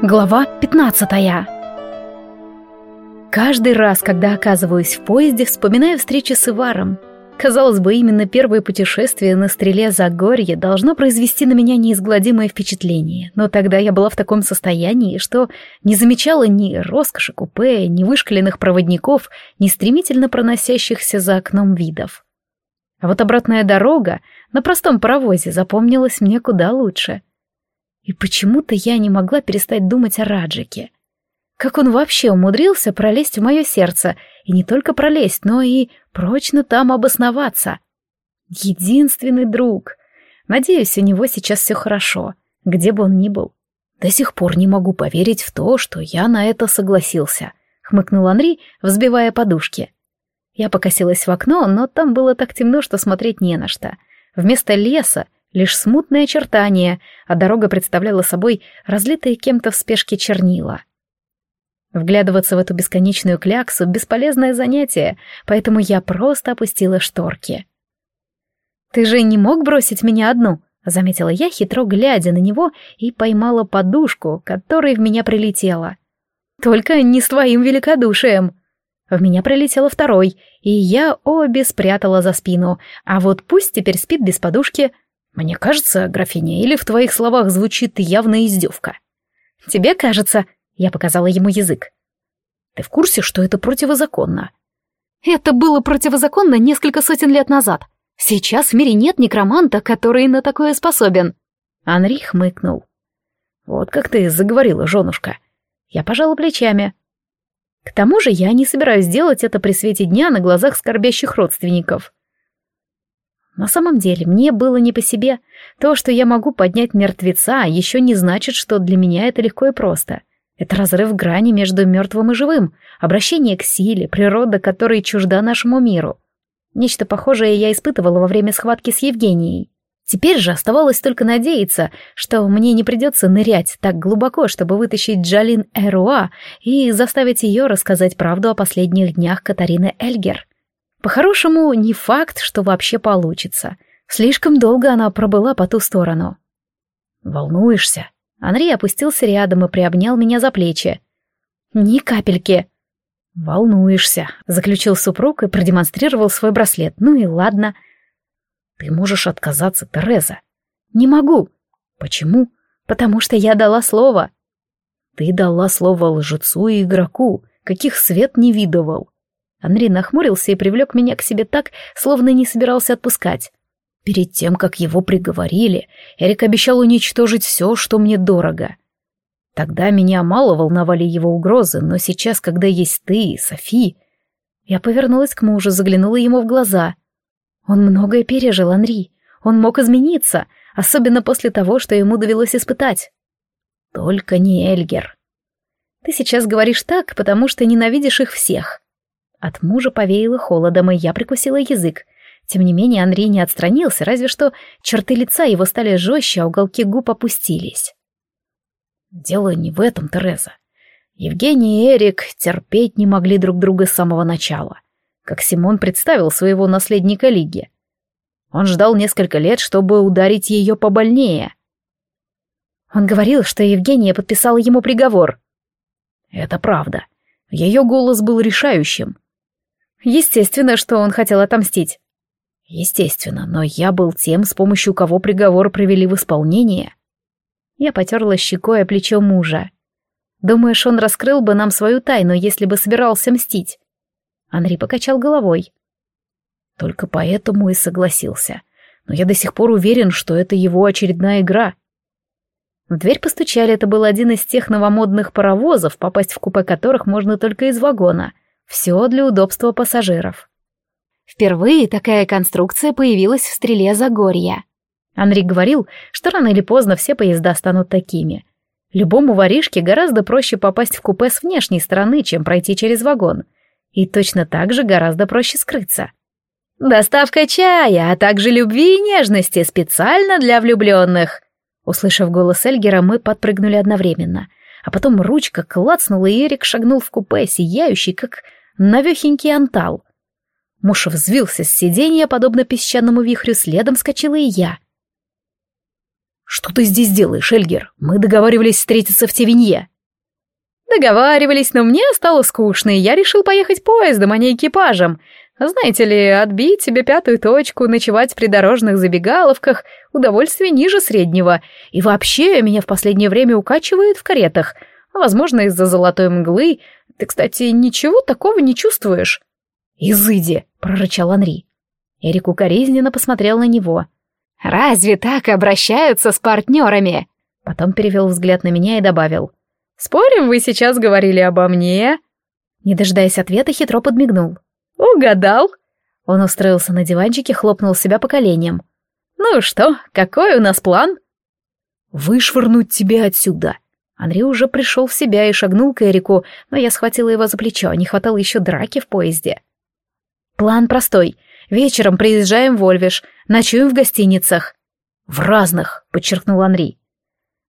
Глава 15 Каждый раз, когда оказываюсь в поезде, вспоминаю встречи с Иваром. Казалось бы, именно первое путешествие на стреле за горье должно произвести на меня неизгладимое впечатление, но тогда я была в таком состоянии, что не замечала ни роскоши купе, ни вышкаленных проводников, ни стремительно проносящихся за окном видов. А вот обратная дорога на простом паровозе запомнилась мне куда лучше — и почему-то я не могла перестать думать о Раджике. Как он вообще умудрился пролезть в мое сердце, и не только пролезть, но и прочно там обосноваться. Единственный друг. Надеюсь, у него сейчас все хорошо, где бы он ни был. До сих пор не могу поверить в то, что я на это согласился, хмыкнул Анри, взбивая подушки. Я покосилась в окно, но там было так темно, что смотреть не на что. Вместо леса лишь смутные очертания, а дорога представляла собой разлитые кем-то в спешке чернила. Вглядываться в эту бесконечную кляксу — бесполезное занятие, поэтому я просто опустила шторки. «Ты же не мог бросить меня одну?» — заметила я, хитро глядя на него, и поймала подушку, которая в меня прилетела. «Только не с твоим великодушием!» В меня прилетела второй, и я обе спрятала за спину, а вот пусть теперь спит без подушки — мне кажется, графиня, или в твоих словах звучит явная издевка? Тебе кажется, я показала ему язык. Ты в курсе, что это противозаконно? Это было противозаконно несколько сотен лет назад. Сейчас в мире нет некроманта, который на такое способен. Анри хмыкнул. Вот как ты заговорила, женушка. Я пожала плечами. К тому же я не собираюсь делать это при свете дня на глазах скорбящих родственников. На самом деле, мне было не по себе. То, что я могу поднять мертвеца, еще не значит, что для меня это легко и просто. Это разрыв грани между мертвым и живым, обращение к силе, природа которой чужда нашему миру. Нечто похожее я испытывала во время схватки с Евгенией. Теперь же оставалось только надеяться, что мне не придется нырять так глубоко, чтобы вытащить Джалин Эруа и заставить ее рассказать правду о последних днях Катарины Эльгер. По-хорошему, не факт, что вообще получится. Слишком долго она пробыла по ту сторону. «Волнуешься?» Андрей опустился рядом и приобнял меня за плечи. «Ни капельки». «Волнуешься», — заключил супруг и продемонстрировал свой браслет. «Ну и ладно». «Ты можешь отказаться, Тереза». «Не могу». «Почему?» «Потому что я дала слово». «Ты дала слово лжецу и игроку, каких свет не видывал. Анри нахмурился и привлек меня к себе так, словно не собирался отпускать. Перед тем, как его приговорили, Эрик обещал уничтожить все, что мне дорого. Тогда меня мало волновали его угрозы, но сейчас, когда есть ты и Софи... Я повернулась к мужу, заглянула ему в глаза. Он многое пережил, Анри. Он мог измениться, особенно после того, что ему довелось испытать. Только не Эльгер. Ты сейчас говоришь так, потому что ненавидишь их всех. От мужа повеяло холодом, и я прикусила язык. Тем не менее, Андрей не отстранился, разве что черты лица его стали жестче, а уголки губ опустились. «Дело не в этом, Тереза. Евгений и Эрик терпеть не могли друг друга с самого начала, как Симон представил своего наследника Лиги. Он ждал несколько лет, чтобы ударить ее побольнее. Он говорил, что Евгения подписала ему приговор. Это правда. Ее голос был решающим. Естественно, что он хотел отомстить. Естественно, но я был тем, с помощью кого приговор привели в исполнение. Я потерла щекой о плечо мужа. Думаешь, он раскрыл бы нам свою тайну, если бы собирался мстить? Анри покачал головой. Только поэтому и согласился. Но я до сих пор уверен, что это его очередная игра. В дверь постучали, это был один из тех новомодных паровозов, попасть в купе которых можно только из вагона — все для удобства пассажиров. Впервые такая конструкция появилась в стреле Загорья. Анри говорил, что рано или поздно все поезда станут такими. Любому воришке гораздо проще попасть в купе с внешней стороны, чем пройти через вагон. И точно так же гораздо проще скрыться. «Доставка чая, а также любви и нежности специально для влюбленных!» Услышав голос Эльгера, мы подпрыгнули одновременно. А потом ручка клацнула, и Эрик шагнул в купе, сияющий, как навехенький антал. Муж взвился с сиденья, подобно песчаному вихрю, следом скочила и я. «Что ты здесь делаешь, Эльгер? Мы договаривались встретиться в Тевинье». «Договаривались, но мне стало скучно, и я решил поехать поездом, а не экипажем. Знаете ли, отбить себе пятую точку, ночевать в придорожных забегаловках — удовольствие ниже среднего. И вообще, меня в последнее время укачивает в каретах. Возможно, из-за золотой мглы. Ты, кстати, ничего такого не чувствуешь?» «Изыди!» — прорычал Анри. Эрик укоризненно посмотрел на него. «Разве так обращаются с партнерами?» Потом перевел взгляд на меня и добавил. «Спорим, вы сейчас говорили обо мне?» Не дожидаясь ответа, хитро подмигнул. «Угадал!» Он устроился на диванчике, хлопнул себя по коленям. «Ну что, какой у нас план?» «Вышвырнуть тебя отсюда!» Андрей уже пришел в себя и шагнул к Эрику, но я схватила его за плечо, не хватало еще драки в поезде. «План простой. Вечером приезжаем в Ольвиш, ночуем в гостиницах». «В разных», — подчеркнул Анри.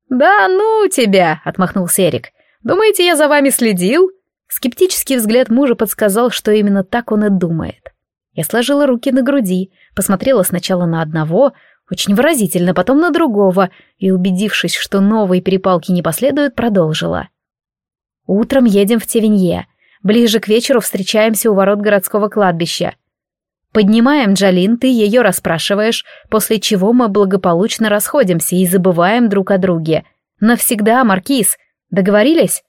«Да ну тебя!» — отмахнулся Эрик. «Думаете, я за вами следил?» Скептический взгляд мужа подсказал, что именно так он и думает. Я сложила руки на груди, посмотрела сначала на одного, очень выразительно, потом на другого, и, убедившись, что новые перепалки не последуют, продолжила. «Утром едем в Тевинье. Ближе к вечеру встречаемся у ворот городского кладбища. Поднимаем Джалин, ты ее расспрашиваешь, после чего мы благополучно расходимся и забываем друг о друге. Навсегда, Маркиз. Договорились?»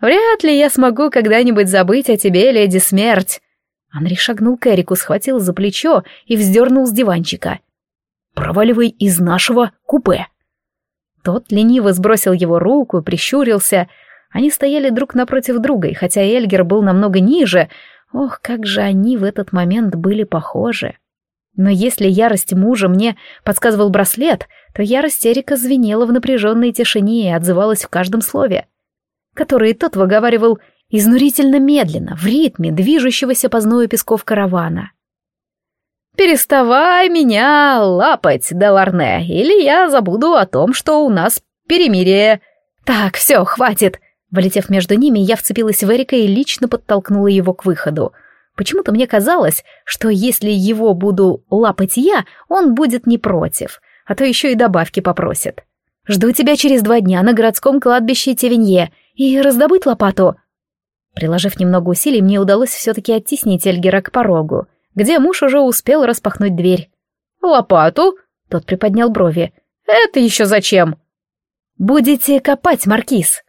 Вряд ли я смогу когда-нибудь забыть о тебе, леди смерть. Анри шагнул к Эрику, схватил за плечо и вздернул с диванчика. «Проваливай из нашего купе!» Тот лениво сбросил его руку, прищурился. Они стояли друг напротив друга, и хотя Эльгер был намного ниже, ох, как же они в этот момент были похожи. Но если ярость мужа мне подсказывал браслет, то ярость Эрика звенела в напряженной тишине и отзывалась в каждом слове которые тот выговаривал изнурительно медленно, в ритме движущегося по зною песков каравана. «Переставай меня лапать, Деларне, или я забуду о том, что у нас перемирие. Так, все, хватит!» Влетев между ними, я вцепилась в Эрика и лично подтолкнула его к выходу. Почему-то мне казалось, что если его буду лапать я, он будет не против, а то еще и добавки попросит. «Жду тебя через два дня на городском кладбище Тевинье и раздобыть лопату. Приложив немного усилий, мне удалось все-таки оттеснить Эльгера к порогу, где муж уже успел распахнуть дверь. «Лопату?» — тот приподнял брови. «Это еще зачем?» «Будете копать, Маркиз».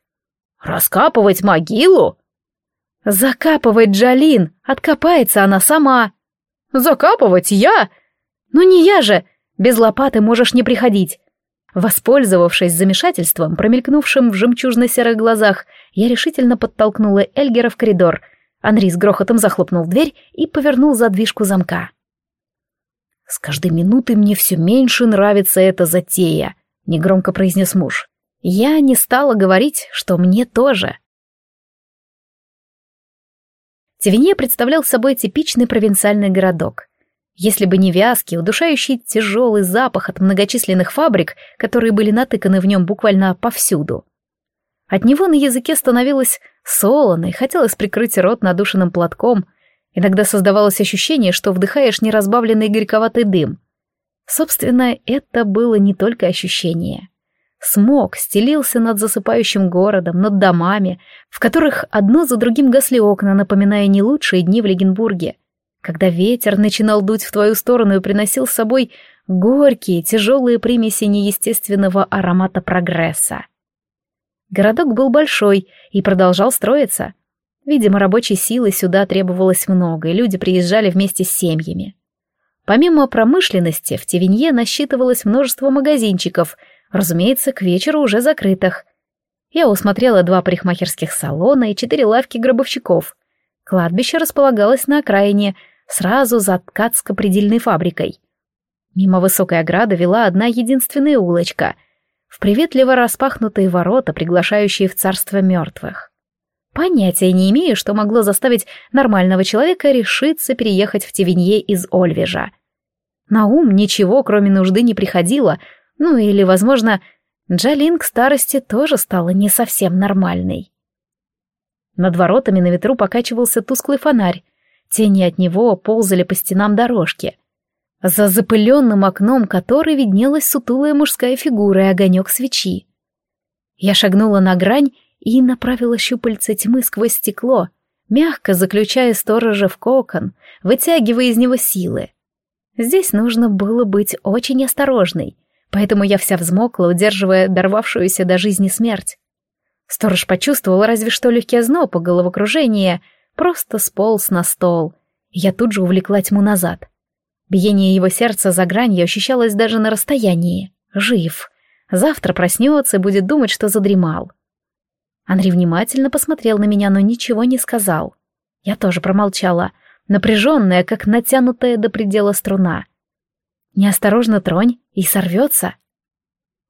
«Раскапывать могилу?» «Закапывать Джалин, откопается она сама». «Закапывать я?» «Ну не я же, без лопаты можешь не приходить. Воспользовавшись замешательством, промелькнувшим в жемчужно-серых глазах, я решительно подтолкнула Эльгера в коридор. Анри с грохотом захлопнул дверь и повернул задвижку замка. «С каждой минутой мне все меньше нравится эта затея», — негромко произнес муж. Я не стала говорить, что мне тоже. Тевинье представлял собой типичный провинциальный городок. Если бы не вязкий, удушающий тяжелый запах от многочисленных фабрик, которые были натыканы в нем буквально повсюду. От него на языке становилось солоно и хотелось прикрыть рот надушенным платком. Иногда создавалось ощущение, что вдыхаешь неразбавленный горьковатый дым. Собственно, это было не только ощущение. Смог стелился над засыпающим городом, над домами, в которых одно за другим гасли окна, напоминая не лучшие дни в Легенбурге — когда ветер начинал дуть в твою сторону и приносил с собой горькие, тяжелые примеси неестественного аромата прогресса. Городок был большой и продолжал строиться. Видимо, рабочей силы сюда требовалось много, и люди приезжали вместе с семьями. Помимо промышленности, в Тевинье насчитывалось множество магазинчиков, разумеется, к вечеру уже закрытых. Я усмотрела два парикмахерских салона и четыре лавки гробовщиков. Кладбище располагалось на окраине, сразу за ткацко-предельной фабрикой. Мимо высокой ограды вела одна единственная улочка, в приветливо распахнутые ворота, приглашающие в царство мертвых. Понятия не имею, что могло заставить нормального человека решиться переехать в Тевинье из Ольвежа. На ум ничего, кроме нужды, не приходило, ну или, возможно, Джалин к старости тоже стала не совсем нормальной. Над воротами на ветру покачивался тусклый фонарь, Тени от него ползали по стенам дорожки. За запыленным окном которой виднелась сутулая мужская фигура и огонек свечи. Я шагнула на грань и направила щупальца тьмы сквозь стекло, мягко заключая сторожа в кокон, вытягивая из него силы. Здесь нужно было быть очень осторожной, поэтому я вся взмокла, удерживая дорвавшуюся до жизни смерть. Сторож почувствовал разве что легкий озноб и головокружение, просто сполз на стол. Я тут же увлекла тьму назад. Биение его сердца за гранью ощущалось даже на расстоянии. Жив. Завтра проснется и будет думать, что задремал. Андрей внимательно посмотрел на меня, но ничего не сказал. Я тоже промолчала, напряженная, как натянутая до предела струна. Неосторожно тронь и сорвется.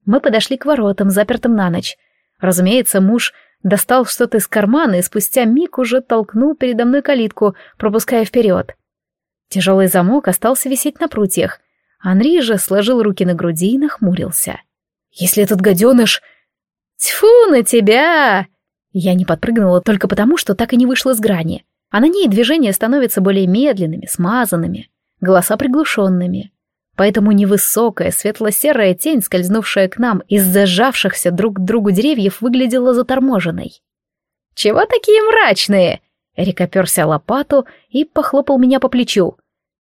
Мы подошли к воротам, запертым на ночь. Разумеется, муж достал что-то из кармана и спустя миг уже толкнул передо мной калитку, пропуская вперед. Тяжелый замок остался висеть на прутьях. Анри же сложил руки на груди и нахмурился. «Если этот гаденыш...» «Тьфу на тебя!» Я не подпрыгнула только потому, что так и не вышла с грани. А на ней движения становятся более медленными, смазанными, голоса приглушенными. Поэтому невысокая, светло-серая тень, скользнувшая к нам из зажавшихся друг к другу деревьев, выглядела заторможенной. «Чего такие мрачные?» Эрик оперся лопату и похлопал меня по плечу.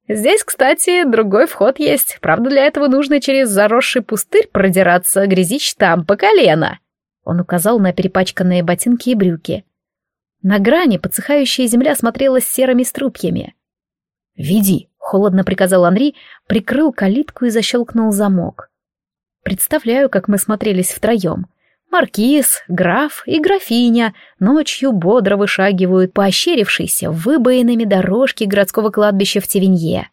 «Здесь, кстати, другой вход есть. Правда, для этого нужно через заросший пустырь продираться, грязищ там по колено». Он указал на перепачканные ботинки и брюки. На грани подсыхающая земля смотрелась серыми струпьями. «Веди», — холодно приказал Анри, прикрыл калитку и защелкнул замок. Представляю, как мы смотрелись втроем. Маркиз, граф и графиня ночью бодро вышагивают по ощерившейся выбоинами дорожки городского кладбища в Тевенье.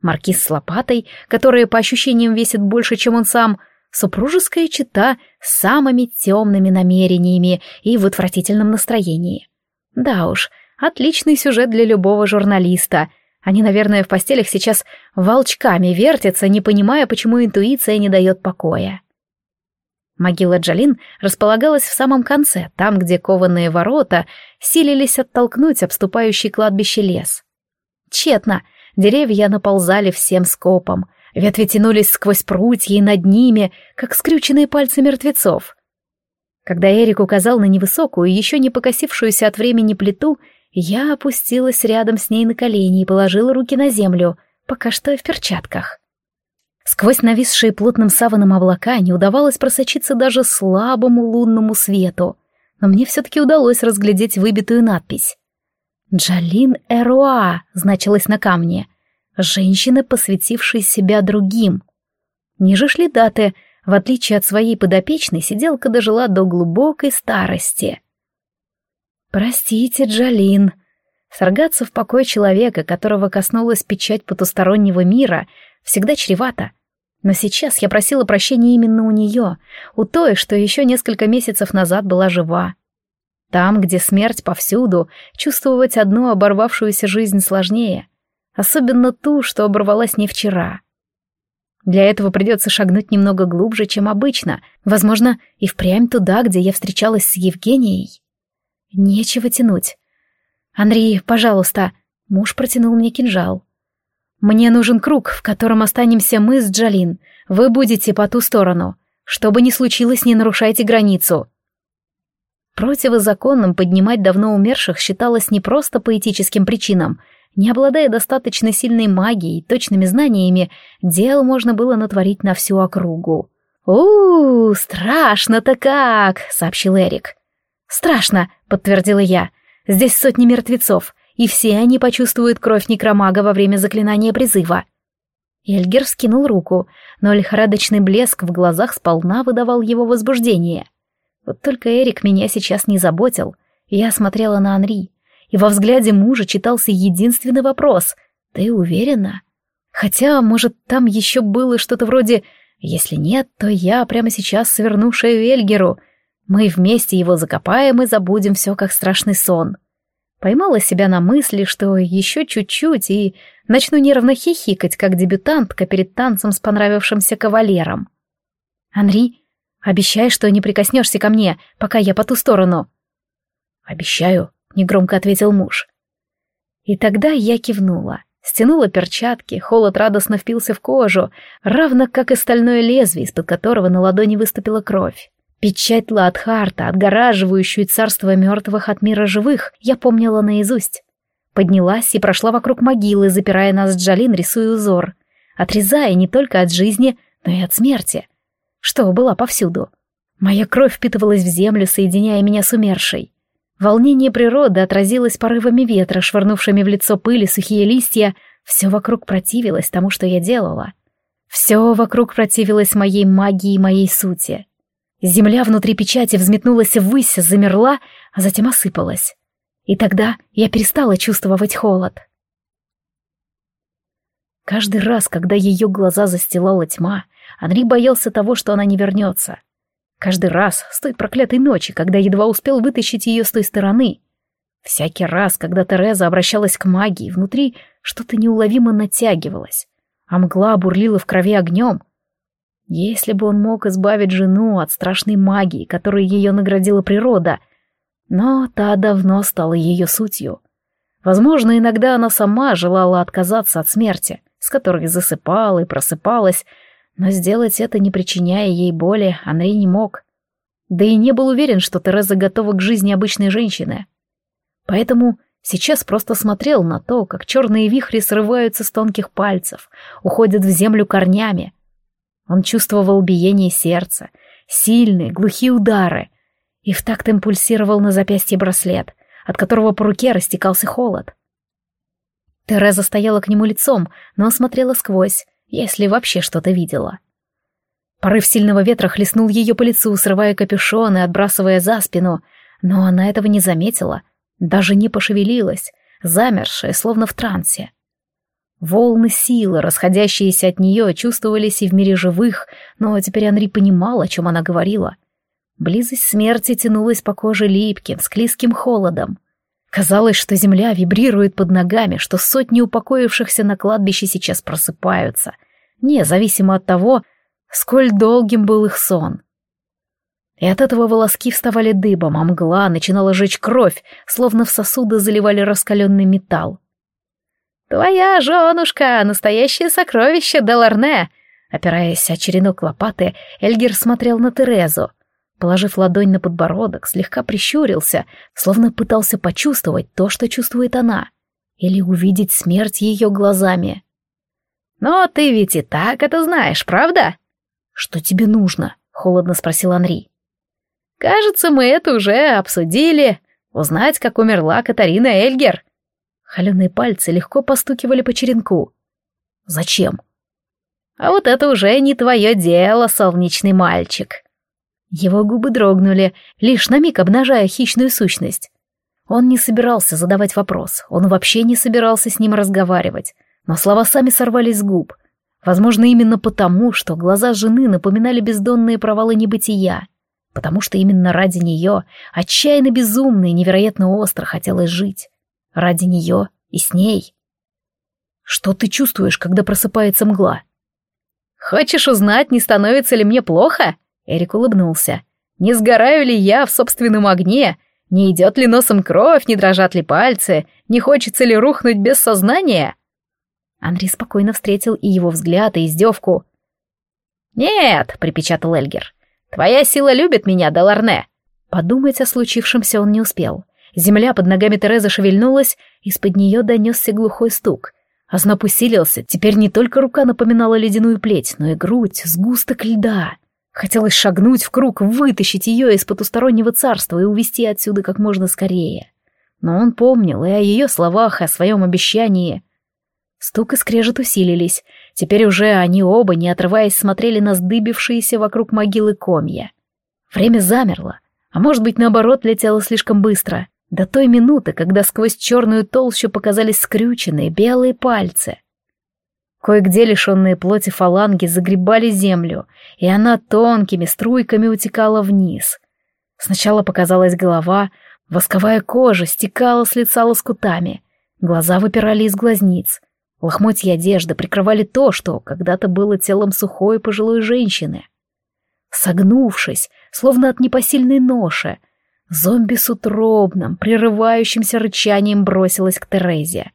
Маркиз с лопатой, которая по ощущениям весит больше, чем он сам, Супружеская чета с самыми темными намерениями и в отвратительном настроении. Да уж, отличный сюжет для любого журналиста. Они, наверное, в постелях сейчас волчками вертятся, не понимая, почему интуиция не дает покоя. Могила Джалин располагалась в самом конце, там, где кованые ворота силились оттолкнуть обступающий кладбище лес. Тщетно, деревья наползали всем скопом — Ветви тянулись сквозь прутья и над ними, как скрюченные пальцы мертвецов. Когда Эрик указал на невысокую, еще не покосившуюся от времени плиту, я опустилась рядом с ней на колени и положила руки на землю, пока что в перчатках. Сквозь нависшие плотным саваном облака не удавалось просочиться даже слабому лунному свету, но мне все-таки удалось разглядеть выбитую надпись. «Джалин Эруа» значилось на камне — женщины, посвятившей себя другим. Ниже шли даты, в отличие от своей подопечной, сиделка дожила до глубокой старости. «Простите, Джалин», Соргаться в покой человека, которого коснулась печать потустороннего мира, всегда чревато. Но сейчас я просила прощения именно у нее, у той, что еще несколько месяцев назад была жива. Там, где смерть повсюду, чувствовать одну оборвавшуюся жизнь сложнее особенно ту, что оборвалась не вчера. Для этого придется шагнуть немного глубже, чем обычно, возможно, и впрямь туда, где я встречалась с Евгенией. Нечего тянуть. «Андрей, пожалуйста», — муж протянул мне кинжал. «Мне нужен круг, в котором останемся мы с Джалин. Вы будете по ту сторону. Что бы ни случилось, не нарушайте границу». Противозаконным поднимать давно умерших считалось не просто поэтическим причинам — не обладая достаточно сильной магией и точными знаниями, дел можно было натворить на всю округу. «У, -у страшно-то как!» — сообщил Эрик. «Страшно», — подтвердила я. «Здесь сотни мертвецов, и все они почувствуют кровь некромага во время заклинания призыва». Эльгер скинул руку, но лихорадочный блеск в глазах сполна выдавал его возбуждение. Вот только Эрик меня сейчас не заботил. Я смотрела на Анри и во взгляде мужа читался единственный вопрос «Ты уверена?» Хотя, может, там еще было что-то вроде «Если нет, то я прямо сейчас сверну шею Эльгеру. Мы вместе его закопаем и забудем все как страшный сон». Поймала себя на мысли, что еще чуть-чуть и начну нервно хихикать, как дебютантка перед танцем с понравившимся кавалером. «Анри, обещай, что не прикоснешься ко мне, пока я по ту сторону». «Обещаю», — негромко ответил муж. И тогда я кивнула. Стянула перчатки, холод радостно впился в кожу, равно как и стальное лезвие, из-под которого на ладони выступила кровь. Печать Ладхарта, отгораживающую царство мертвых от мира живых, я помнила наизусть. Поднялась и прошла вокруг могилы, запирая нас с Джалин, рисуя узор, отрезая не только от жизни, но и от смерти, что была повсюду. Моя кровь впитывалась в землю, соединяя меня с умершей. Волнение природы отразилось порывами ветра, швырнувшими в лицо пыли сухие листья. Все вокруг противилось тому, что я делала. Все вокруг противилось моей магии и моей сути. Земля внутри печати взметнулась ввысь, замерла, а затем осыпалась. И тогда я перестала чувствовать холод. Каждый раз, когда ее глаза застилала тьма, Анри боялся того, что она не вернется. Каждый раз с той проклятой ночи, когда едва успел вытащить ее с той стороны. Всякий раз, когда Тереза обращалась к магии, внутри что-то неуловимо натягивалось, а мгла бурлила в крови огнем. Если бы он мог избавить жену от страшной магии, которой ее наградила природа, но та давно стала ее сутью. Возможно, иногда она сама желала отказаться от смерти, с которой засыпала и просыпалась, но сделать это, не причиняя ей боли, Анри не мог. Да и не был уверен, что Тереза готова к жизни обычной женщины. Поэтому сейчас просто смотрел на то, как черные вихри срываются с тонких пальцев, уходят в землю корнями. Он чувствовал биение сердца, сильные, глухие удары, и в такт им пульсировал на запястье браслет, от которого по руке растекался холод. Тереза стояла к нему лицом, но смотрела сквозь, если вообще что-то видела. Порыв сильного ветра хлестнул ее по лицу, срывая капюшон и отбрасывая за спину, но она этого не заметила, даже не пошевелилась, замершая, словно в трансе. Волны силы, расходящиеся от нее, чувствовались и в мире живых, но теперь Анри понимал, о чем она говорила. Близость смерти тянулась по коже липким, склизким холодом. Казалось, что земля вибрирует под ногами, что сотни упокоившихся на кладбище сейчас просыпаются, независимо от того, сколь долгим был их сон. И от этого волоски вставали дыбом, а мгла начинала жечь кровь, словно в сосуды заливали раскаленный металл. «Твоя женушка, настоящее сокровище Деларне!» Опираясь о черенок лопаты, Эльгер смотрел на Терезу, Положив ладонь на подбородок, слегка прищурился, словно пытался почувствовать то, что чувствует она, или увидеть смерть ее глазами. «Но ты ведь и так это знаешь, правда?» «Что тебе нужно?» — холодно спросил Анри. «Кажется, мы это уже обсудили. Узнать, как умерла Катарина Эльгер». Холеные пальцы легко постукивали по черенку. «Зачем?» «А вот это уже не твое дело, солнечный мальчик», его губы дрогнули, лишь на миг обнажая хищную сущность. Он не собирался задавать вопрос, он вообще не собирался с ним разговаривать, но слова сами сорвались с губ. Возможно, именно потому, что глаза жены напоминали бездонные провалы небытия, потому что именно ради нее, отчаянно безумно и невероятно остро хотелось жить. Ради нее и с ней. Что ты чувствуешь, когда просыпается мгла? Хочешь узнать, не становится ли мне плохо? Эрик улыбнулся. «Не сгораю ли я в собственном огне? Не идет ли носом кровь, не дрожат ли пальцы? Не хочется ли рухнуть без сознания?» Андрей спокойно встретил и его взгляд, и издевку. «Нет», — припечатал Эльгер, — «твоя сила любит меня, Даларне». Подумать о случившемся он не успел. Земля под ногами Терезы шевельнулась, из-под нее донесся глухой стук. Озноб усилился, теперь не только рука напоминала ледяную плеть, но и грудь, сгусток льда. Хотелось шагнуть в круг, вытащить ее из потустороннего царства и увести отсюда как можно скорее. Но он помнил и о ее словах, и о своем обещании. Стук и скрежет усилились. Теперь уже они оба, не отрываясь, смотрели на сдыбившиеся вокруг могилы комья. Время замерло, а может быть, наоборот, летело слишком быстро. До той минуты, когда сквозь черную толщу показались скрюченные белые пальцы — Кое-где лишенные плоти фаланги загребали землю, и она тонкими струйками утекала вниз. Сначала показалась голова, восковая кожа стекала с лица лоскутами, глаза выпирали из глазниц. Лохмотья одежды прикрывали то, что когда-то было телом сухой пожилой женщины. Согнувшись, словно от непосильной ноши, зомби с утробным, прерывающимся рычанием бросилась к Терезе.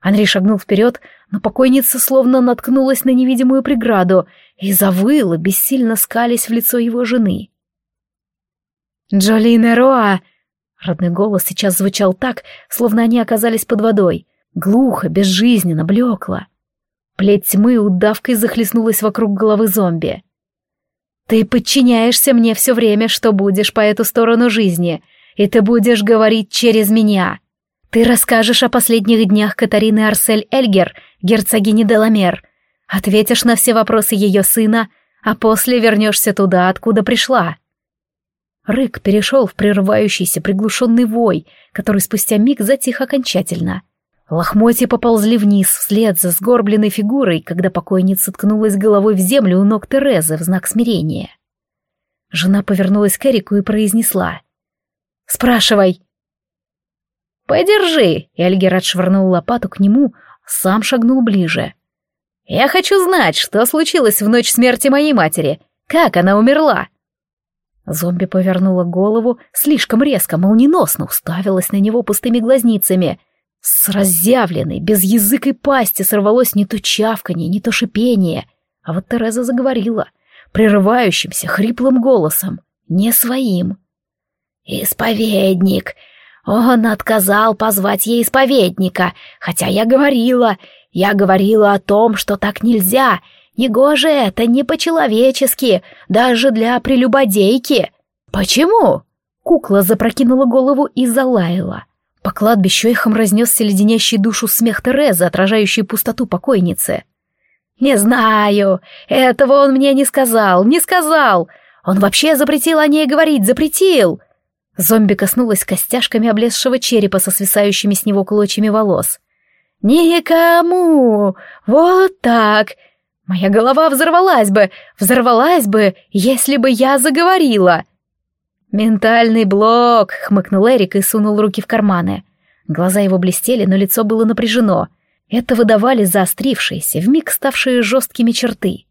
Андрей шагнул вперед, но покойница словно наткнулась на невидимую преграду и завыла, бессильно скались в лицо его жены. «Джолина Роа!» Родной голос сейчас звучал так, словно они оказались под водой. Глухо, безжизненно, блекло. Плеть тьмы удавкой захлестнулась вокруг головы зомби. «Ты подчиняешься мне все время, что будешь по эту сторону жизни, и ты будешь говорить через меня. Ты расскажешь о последних днях Катарины Арсель Эльгер, герцогини Деламер, ответишь на все вопросы ее сына, а после вернешься туда, откуда пришла». Рык перешел в прерывающийся приглушенный вой, который спустя миг затих окончательно. Лохмотья поползли вниз вслед за сгорбленной фигурой, когда покойница ткнулась головой в землю у ног Терезы в знак смирения. Жена повернулась к Эрику и произнесла. «Спрашивай». «Подержи», — Эльгер отшвырнул лопату к нему, сам шагнул ближе. «Я хочу знать, что случилось в ночь смерти моей матери. Как она умерла?» Зомби повернула голову, слишком резко, молниеносно уставилась на него пустыми глазницами. С разъявленной, без языка и пасти сорвалось не то чавканье, не то шипение. А вот Тереза заговорила, прерывающимся, хриплым голосом, не своим. «Исповедник! Он отказал позвать ей исповедника, хотя я говорила, я говорила о том, что так нельзя, Негоже это не по-человечески, даже для прелюбодейки. Почему? Кукла запрокинула голову и залаяла. По кладбищу эхом разнесся леденящий душу смех Терезы, отражающий пустоту покойницы. «Не знаю, этого он мне не сказал, не сказал. Он вообще запретил о ней говорить, запретил!» Зомби коснулась костяшками облезшего черепа со свисающими с него клочьями волос. «Никому! Вот так! Моя голова взорвалась бы, взорвалась бы, если бы я заговорила. «Ментальный блок!» — хмыкнул Эрик и сунул руки в карманы. Глаза его блестели, но лицо было напряжено. Это выдавали заострившиеся, вмиг ставшие жесткими черты.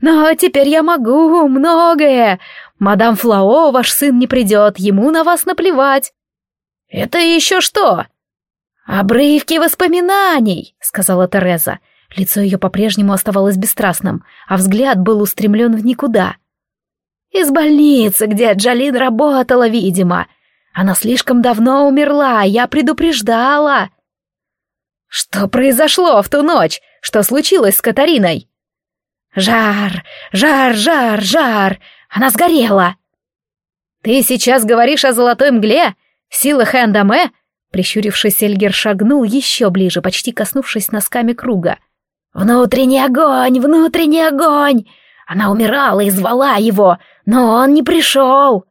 «Но теперь я могу многое! Мадам Флао, ваш сын не придет, ему на вас наплевать!» «Это еще что?» «Обрывки воспоминаний», — сказала Тереза. Лицо ее по-прежнему оставалось бесстрастным, а взгляд был устремлен в никуда. «Из больницы, где Джалин работала, видимо. Она слишком давно умерла, я предупреждала». «Что произошло в ту ночь? Что случилось с Катариной?» «Жар, жар, жар, жар! Она сгорела!» «Ты сейчас говоришь о золотой мгле? Силах Эндаме?» Прищурившись, Эльгер шагнул еще ближе, почти коснувшись носками круга. «Внутренний огонь! Внутренний огонь!» Она умирала и звала его, но он не пришел.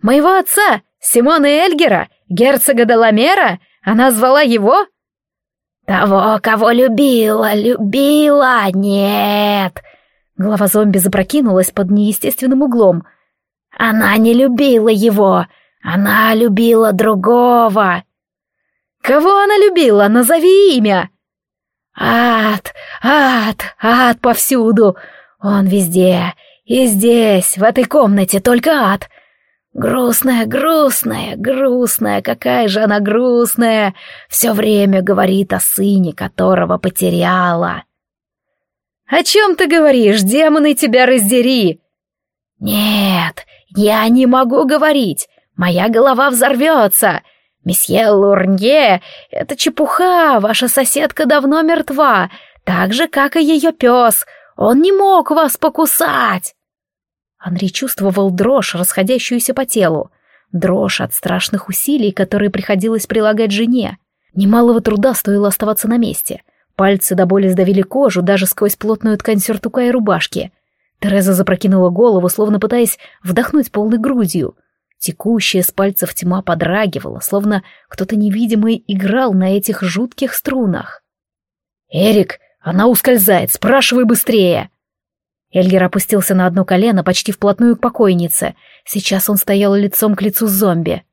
«Моего отца, Симона Эльгера, герцога Деламера, она звала его?» «Того, кого любила, любила, нет!» Голова зомби запрокинулась под неестественным углом. «Она не любила его, она любила другого!» «Кого она любила? Назови имя!» Ад, ад, ад повсюду. Он везде. И здесь, в этой комнате, только ад. Грустная, грустная, грустная, какая же она грустная. Все время говорит о сыне, которого потеряла. «О чем ты говоришь, демоны тебя раздери!» «Нет, я не могу говорить, моя голова взорвется!» «Месье Лурнье, это чепуха, ваша соседка давно мертва, так же, как и ее пес. Он не мог вас покусать!» Андрей чувствовал дрожь, расходящуюся по телу. Дрожь от страшных усилий, которые приходилось прилагать жене. Немалого труда стоило оставаться на месте. Пальцы до боли сдавили кожу даже сквозь плотную ткань сюртука и рубашки. Тереза запрокинула голову, словно пытаясь вдохнуть полной грудью. Текущая с пальцев тьма подрагивала, словно кто-то невидимый играл на этих жутких струнах. «Эрик, она ускользает, спрашивай быстрее!» Эльгер опустился на одно колено почти вплотную к покойнице. Сейчас он стоял лицом к лицу зомби.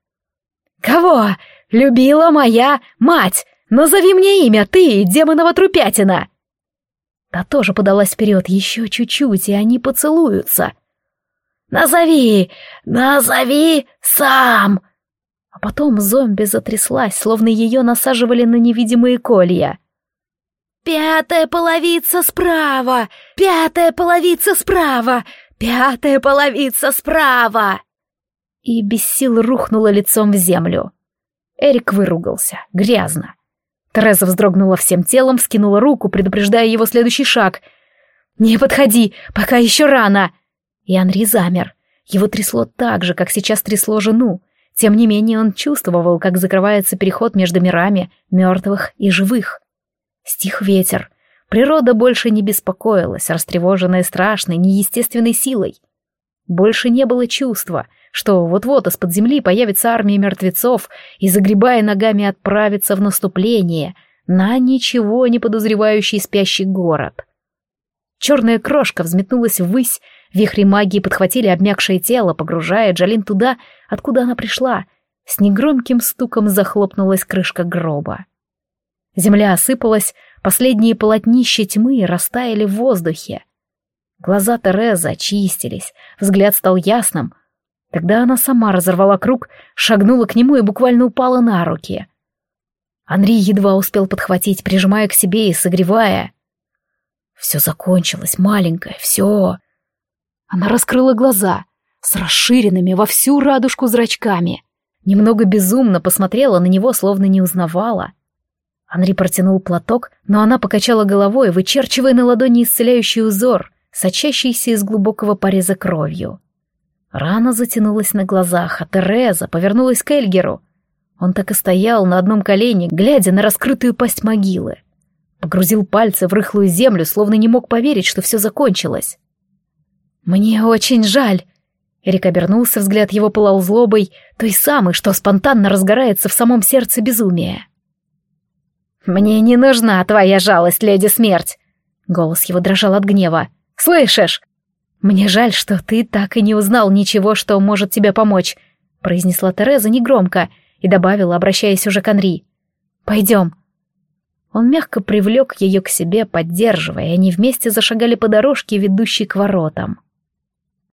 «Кого? Любила моя мать! Назови мне имя, ты, демонова трупятина!» Та тоже подалась вперед еще чуть-чуть, и они поцелуются. «Назови! Назови сам!» потом зомби затряслась, словно ее насаживали на невидимые колья. «Пятая половица справа! Пятая половица справа! Пятая половица справа!» И без сил рухнула лицом в землю. Эрик выругался, грязно. Тереза вздрогнула всем телом, скинула руку, предупреждая его следующий шаг. «Не подходи, пока еще рано!» И Анри замер. Его трясло так же, как сейчас трясло жену. Тем не менее он чувствовал, как закрывается переход между мирами мертвых и живых. Стих ветер. Природа больше не беспокоилась, растревоженная страшной, неестественной силой. Больше не было чувства, что вот-вот из-под земли появится армия мертвецов и, загребая ногами, отправится в наступление на ничего не подозревающий спящий город. Черная крошка взметнулась ввысь, вихри магии подхватили обмякшее тело, погружая Джалин туда, откуда она пришла. С негромким стуком захлопнулась крышка гроба. Земля осыпалась, последние полотнища тьмы растаяли в воздухе. Глаза Терезы очистились, взгляд стал ясным. Тогда она сама разорвала круг, шагнула к нему и буквально упала на руки. Андрей едва успел подхватить, прижимая к себе и согревая. Все закончилось, маленькое, все. Она раскрыла глаза, с расширенными во всю радужку зрачками. Немного безумно посмотрела на него, словно не узнавала. Анри протянул платок, но она покачала головой, вычерчивая на ладони исцеляющий узор, сочащийся из глубокого пореза кровью. Рана затянулась на глазах, а Тереза повернулась к Эльгеру. Он так и стоял на одном колене, глядя на раскрытую пасть могилы. Погрузил пальцы в рыхлую землю, словно не мог поверить, что все закончилось. «Мне очень жаль», Эрик обернулся, взгляд его пылал злобой, той самой, что спонтанно разгорается в самом сердце безумия. «Мне не нужна твоя жалость, леди смерть!» Голос его дрожал от гнева. «Слышишь? Мне жаль, что ты так и не узнал ничего, что может тебе помочь», произнесла Тереза негромко и добавила, обращаясь уже к Анри. «Пойдем». Он мягко привлек ее к себе, поддерживая, и они вместе зашагали по дорожке, ведущей к воротам.